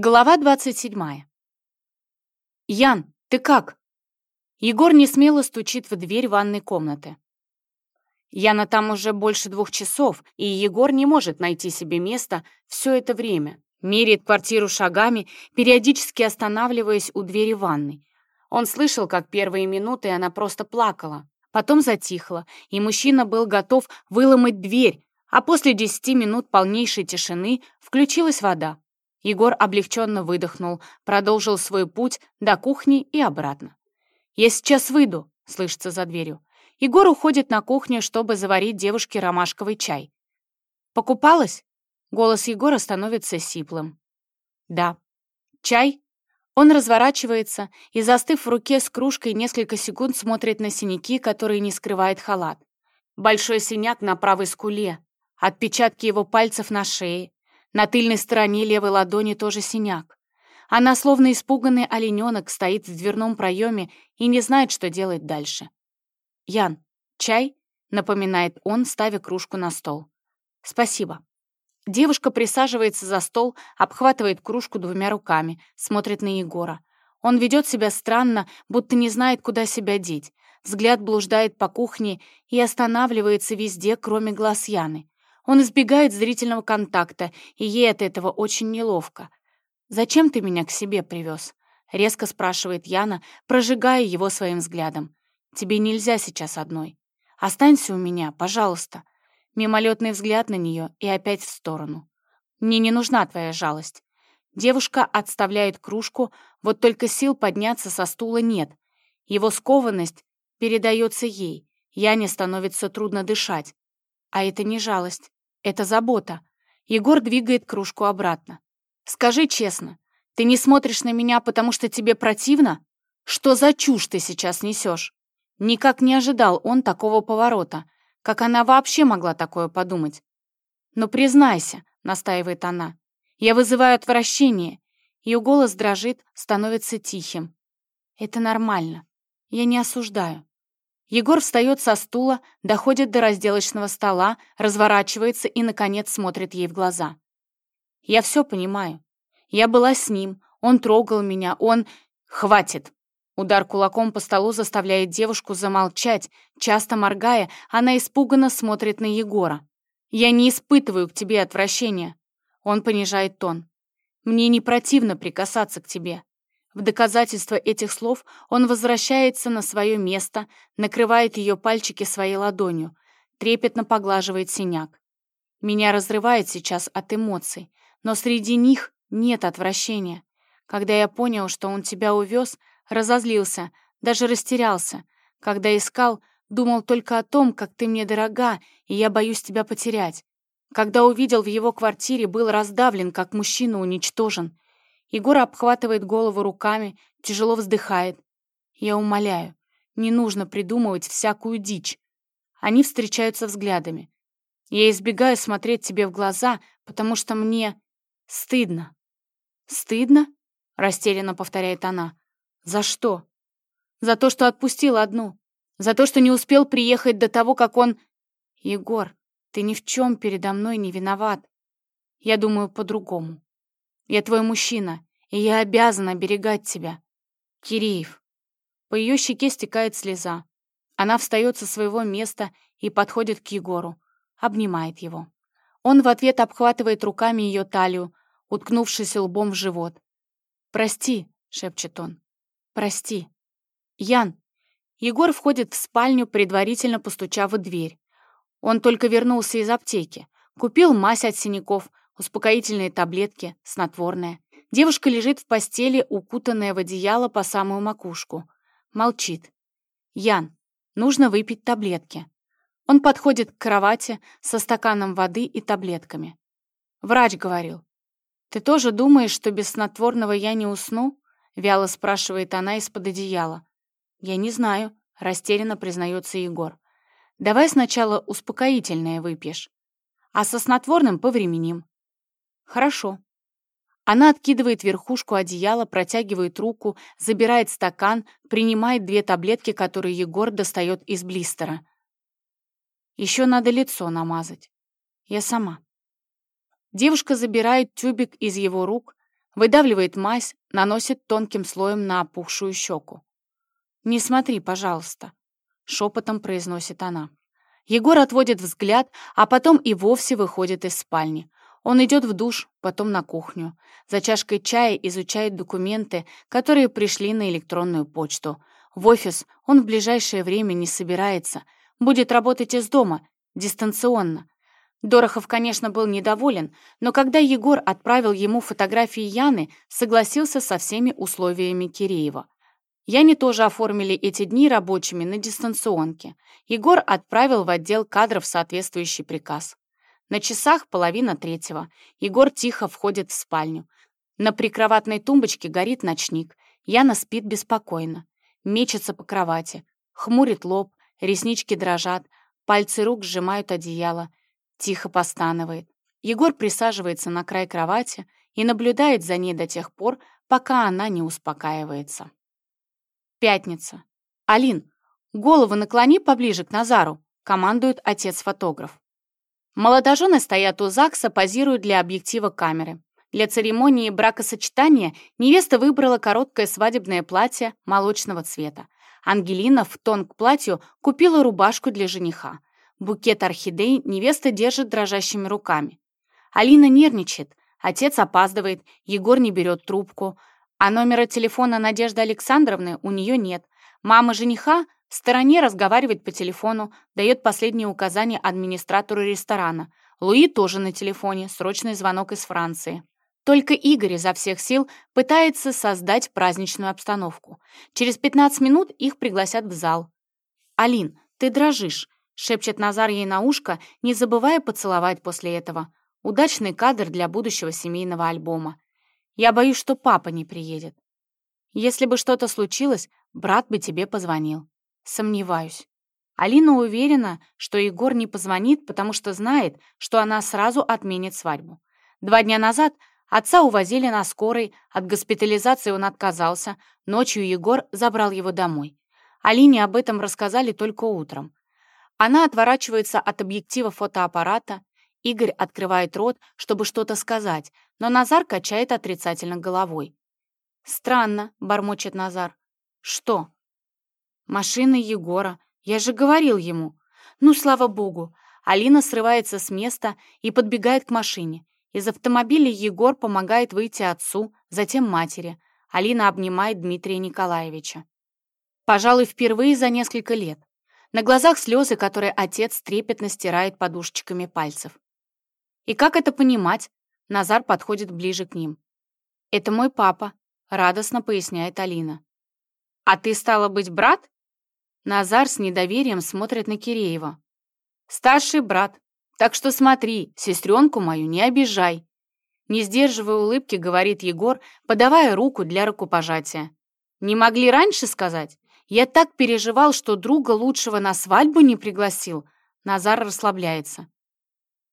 Глава 27. «Ян, ты как?» Егор несмело стучит в дверь ванной комнаты. Яна там уже больше двух часов, и Егор не может найти себе места все это время. Меряет квартиру шагами, периодически останавливаясь у двери ванной. Он слышал, как первые минуты она просто плакала. Потом затихла, и мужчина был готов выломать дверь, а после десяти минут полнейшей тишины включилась вода. Егор облегченно выдохнул, продолжил свой путь до кухни и обратно. «Я сейчас выйду», — слышится за дверью. Егор уходит на кухню, чтобы заварить девушке ромашковый чай. «Покупалась?» Голос Егора становится сиплым. «Да». «Чай?» Он разворачивается и, застыв в руке с кружкой, несколько секунд смотрит на синяки, которые не скрывает халат. Большой синяк на правой скуле, отпечатки его пальцев на шее, на тыльной стороне левой ладони тоже синяк. Она, словно испуганный олененок, стоит в дверном проеме и не знает, что делать дальше. «Ян, чай?» — напоминает он, ставя кружку на стол. «Спасибо». Девушка присаживается за стол, обхватывает кружку двумя руками, смотрит на Егора. Он ведет себя странно, будто не знает, куда себя деть. Взгляд блуждает по кухне и останавливается везде, кроме глаз Яны. Он избегает зрительного контакта, и ей от этого очень неловко. «Зачем ты меня к себе привез?» — резко спрашивает Яна, прожигая его своим взглядом. «Тебе нельзя сейчас одной. Останься у меня, пожалуйста». Мимолетный взгляд на нее и опять в сторону. «Мне не нужна твоя жалость». Девушка отставляет кружку, вот только сил подняться со стула нет. Его скованность передается ей. Яне становится трудно дышать. А это не жалость. Это забота. Егор двигает кружку обратно. Скажи честно, ты не смотришь на меня, потому что тебе противно? Что за чушь ты сейчас несешь? Никак не ожидал он такого поворота. Как она вообще могла такое подумать? «Но признайся», — настаивает она, — «я вызываю отвращение». Ее голос дрожит, становится тихим. «Это нормально. Я не осуждаю. Егор встает со стула, доходит до разделочного стола, разворачивается и, наконец, смотрит ей в глаза. «Я все понимаю. Я была с ним, он трогал меня, он... Хватит!» Удар кулаком по столу заставляет девушку замолчать. Часто моргая, она испуганно смотрит на Егора. «Я не испытываю к тебе отвращения». Он понижает тон. «Мне не противно прикасаться к тебе. В доказательство этих слов он возвращается на свое место, накрывает ее пальчики своей ладонью, трепетно поглаживает синяк. Меня разрывает сейчас от эмоций, но среди них нет отвращения. Когда я понял, что он тебя увез, разозлился, даже растерялся. Когда искал, думал только о том, как ты мне дорога, и я боюсь тебя потерять. Когда увидел в его квартире, был раздавлен, как мужчина уничтожен. Егор обхватывает голову руками, тяжело вздыхает. Я умоляю, не нужно придумывать всякую дичь. Они встречаются взглядами. Я избегаю смотреть тебе в глаза, потому что мне стыдно. «Стыдно?» — растерянно повторяет она. «За что?» «За то, что отпустил одну. За то, что не успел приехать до того, как он...» «Егор, ты ни в чем передо мной не виноват. Я думаю по-другому. Я твой мужчина, и я обязана оберегать тебя. Киреев. По ее щеке стекает слеза. Она встает со своего места и подходит к Егору, обнимает его. Он в ответ обхватывает руками ее талию, уткнувшись лбом в живот. «Прости», — шепчет он, — «прости». «Ян». Егор входит в спальню, предварительно постучав в дверь. Он только вернулся из аптеки. Купил мазь от синяков, успокоительные таблетки, снотворное. Девушка лежит в постели, укутанная в одеяло по самую макушку. Молчит. «Ян, нужно выпить таблетки». Он подходит к кровати со стаканом воды и таблетками. Врач говорил. «Ты тоже думаешь, что без снотворного я не усну?» Вяло спрашивает она из-под одеяла. «Я не знаю», — растерянно признается Егор. «Давай сначала успокоительное выпьешь, а со снотворным повременим. «Хорошо». Она откидывает верхушку одеяла, протягивает руку, забирает стакан, принимает две таблетки, которые Егор достает из блистера. Еще надо лицо намазать. Я сама. Девушка забирает тюбик из его рук, Выдавливает мазь, наносит тонким слоем на опухшую щеку. «Не смотри, пожалуйста», — шепотом произносит она. Егор отводит взгляд, а потом и вовсе выходит из спальни. Он идет в душ, потом на кухню. За чашкой чая изучает документы, которые пришли на электронную почту. В офис он в ближайшее время не собирается. Будет работать из дома, дистанционно. Дорохов, конечно, был недоволен, но когда Егор отправил ему фотографии Яны, согласился со всеми условиями Киреева. Яне тоже оформили эти дни рабочими на дистанционке. Егор отправил в отдел кадров соответствующий приказ. На часах половина третьего. Егор тихо входит в спальню. На прикроватной тумбочке горит ночник. Яна спит беспокойно. Мечется по кровати. Хмурит лоб, реснички дрожат, пальцы рук сжимают одеяло. Тихо постанывает. Егор присаживается на край кровати и наблюдает за ней до тех пор, пока она не успокаивается. Пятница. «Алин, голову наклони поближе к Назару», — командует отец-фотограф. Молодожены стоят у ЗАГСа, позируют для объектива камеры. Для церемонии бракосочетания невеста выбрала короткое свадебное платье молочного цвета. Ангелина в тон к платью купила рубашку для жениха. Букет орхидей невеста держит дрожащими руками. Алина нервничает, отец опаздывает, Егор не берет трубку, а номера телефона Надежды Александровны у нее нет. Мама жениха в стороне разговаривает по телефону, дает последние указания администратору ресторана. Луи тоже на телефоне, срочный звонок из Франции. Только Игорь изо всех сил пытается создать праздничную обстановку. Через 15 минут их пригласят в зал. «Алин, ты дрожишь», — шепчет Назар ей на ушко, не забывая поцеловать после этого. Удачный кадр для будущего семейного альбома. Я боюсь, что папа не приедет. Если бы что-то случилось, брат бы тебе позвонил. Сомневаюсь. Алина уверена, что Егор не позвонит, потому что знает, что она сразу отменит свадьбу. Два дня назад отца увозили на скорой, от госпитализации он отказался, ночью Егор забрал его домой. Алине об этом рассказали только утром. Она отворачивается от объектива фотоаппарата, Игорь открывает рот, чтобы что-то сказать, но Назар качает отрицательно головой. «Странно», — бормочет Назар. «Что?» «Машина Егора. Я же говорил ему». «Ну, слава богу». Алина срывается с места и подбегает к машине. Из автомобиля Егор помогает выйти отцу, затем матери. Алина обнимает Дмитрия Николаевича. Пожалуй, впервые за несколько лет. На глазах слезы, которые отец трепетно стирает подушечками пальцев. И как это понимать? Назар подходит ближе к ним. «Это мой папа», — радостно поясняет Алина. «А ты, стала быть, брат?» Назар с недоверием смотрит на Киреева. «Старший брат, так что смотри, сестренку мою не обижай». Не сдерживая улыбки, говорит Егор, подавая руку для рукопожатия. «Не могли раньше сказать? Я так переживал, что друга лучшего на свадьбу не пригласил». Назар расслабляется.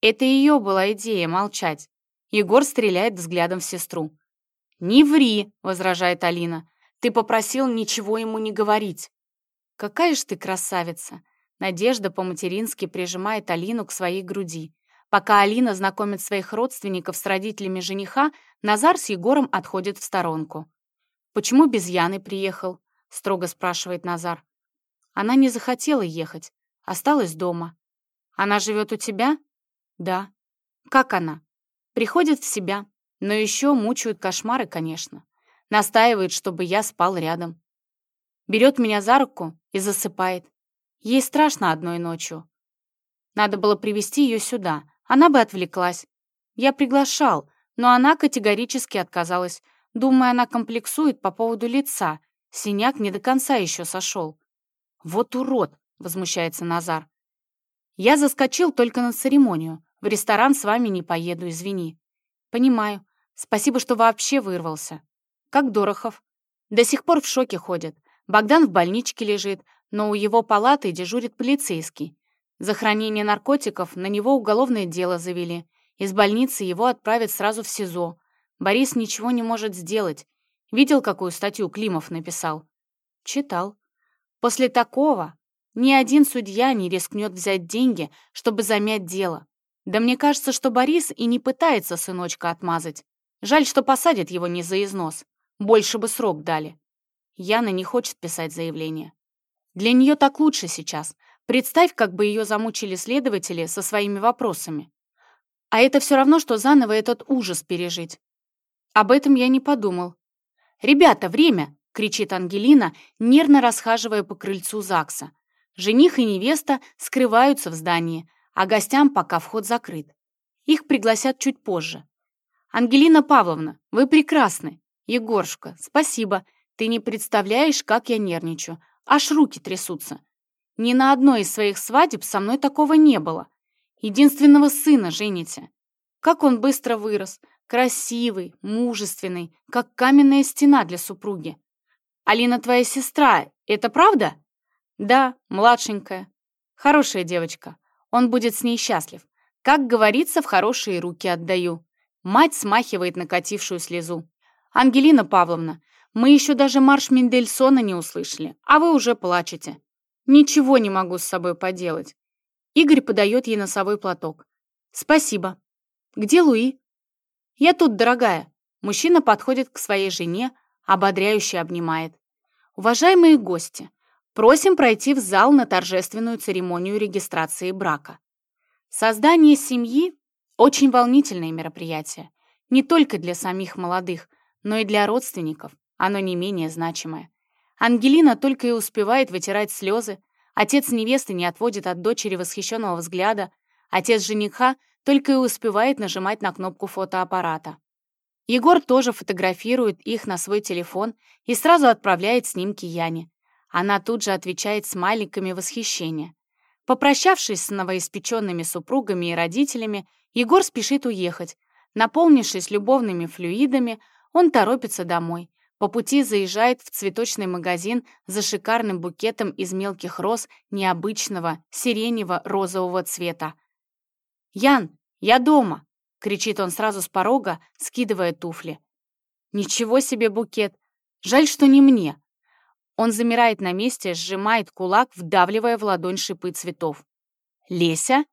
Это ее была идея молчать. Егор стреляет взглядом в сестру. «Не ври», — возражает Алина. «Ты попросил ничего ему не говорить». «Какая ж ты красавица!» Надежда по-матерински прижимает Алину к своей груди. Пока Алина знакомит своих родственников с родителями жениха, Назар с Егором отходит в сторонку. «Почему без Яны приехал?» — строго спрашивает Назар. «Она не захотела ехать. Осталась дома. Она живет у тебя?» Да. Как она? Приходит в себя, но еще мучают кошмары, конечно. Настаивает, чтобы я спал рядом. Берет меня за руку и засыпает. Ей страшно одной ночью. Надо было привести ее сюда, она бы отвлеклась. Я приглашал, но она категорически отказалась. Думаю, она комплексует по поводу лица. Синяк не до конца еще сошел. «Вот урод!» — возмущается Назар. Я заскочил только на церемонию. В ресторан с вами не поеду, извини». «Понимаю. Спасибо, что вообще вырвался». «Как Дорохов?» «До сих пор в шоке ходит. Богдан в больничке лежит, но у его палаты дежурит полицейский. За хранение наркотиков на него уголовное дело завели. Из больницы его отправят сразу в СИЗО. Борис ничего не может сделать. Видел, какую статью Климов написал? Читал. После такого ни один судья не рискнет взять деньги, чтобы замять дело. Да мне кажется, что Борис и не пытается сыночка отмазать. Жаль, что посадят его не за износ. Больше бы срок дали. Яна не хочет писать заявление. Для нее так лучше сейчас. Представь, как бы ее замучили следователи со своими вопросами. А это все равно, что заново этот ужас пережить. Об этом я не подумал. «Ребята, время!» — кричит Ангелина, нервно расхаживая по крыльцу ЗАГСа. Жених и невеста скрываются в здании, а гостям пока вход закрыт. Их пригласят чуть позже. «Ангелина Павловна, вы прекрасны!» «Егорушка, спасибо. Ты не представляешь, как я нервничаю. Аж руки трясутся. Ни на одной из своих свадеб со мной такого не было. Единственного сына жените. Как он быстро вырос. Красивый, мужественный, как каменная стена для супруги. Алина твоя сестра, это правда? Да, младшенькая. Хорошая девочка. Он будет с ней счастлив. Как говорится, в хорошие руки отдаю. Мать смахивает накатившую слезу. «Ангелина Павловна, мы еще даже марш Мендельсона не услышали, а вы уже плачете. Ничего не могу с собой поделать». Игорь подает ей носовой платок. «Спасибо. Где Луи?» «Я тут, дорогая». Мужчина подходит к своей жене, ободряюще обнимает. «Уважаемые гости, просим пройти в зал на торжественную церемонию регистрации брака. Создание семьи – очень волнительное мероприятие, не только для самих молодых, но и для родственников оно не менее значимое. Ангелина только и успевает вытирать слезы, отец невесты не отводит от дочери восхищенного взгляда, отец жениха только и успевает нажимать на кнопку фотоаппарата. Егор тоже фотографирует их на свой телефон и сразу отправляет снимки Яне. Она тут же отвечает смайликами восхищения. Попрощавшись с новоиспеченными супругами и родителями, Егор спешит уехать. Наполнившись любовными флюидами, он торопится домой. По пути заезжает в цветочный магазин за шикарным букетом из мелких роз необычного сиренево-розового цвета. «Ян, я дома!» — кричит он сразу с порога, скидывая туфли. «Ничего себе букет! Жаль, что не мне!» Он замирает на месте, сжимает кулак, вдавливая в ладонь шипы цветов. «Леся?»